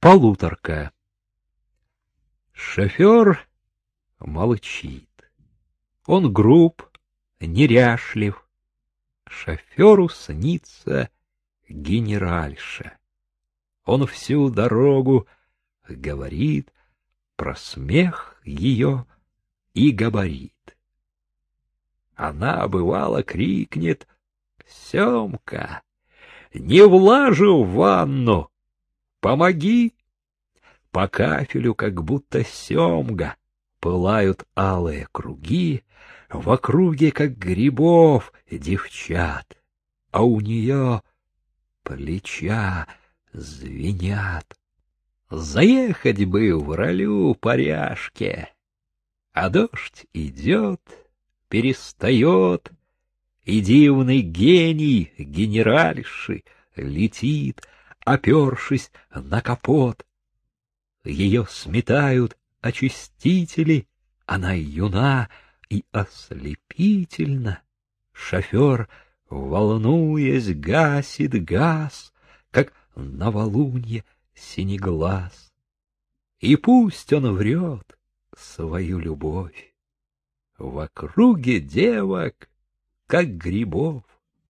Полуторка. Шофер молчит. Он груб, неряшлив. Шоферу снится генеральша. Он всю дорогу говорит про смех ее и габарит. Она, бывало, крикнет «Семка, не влажу в ванну, Помоги! По кафелю, как будто семга, пылают алые круги, в округе, как грибов, девчат, а у нее плеча звенят. Заехать бы в ролю поряшке, а дождь идет, перестает, и дивный гений генеральши летит — опершись на капот. Ее сметают очистители, она юна и ослепительна. Шофер, волнуясь, гасит газ, как новолунье синеглаз. И пусть он врет свою любовь. В округе девок, как грибов.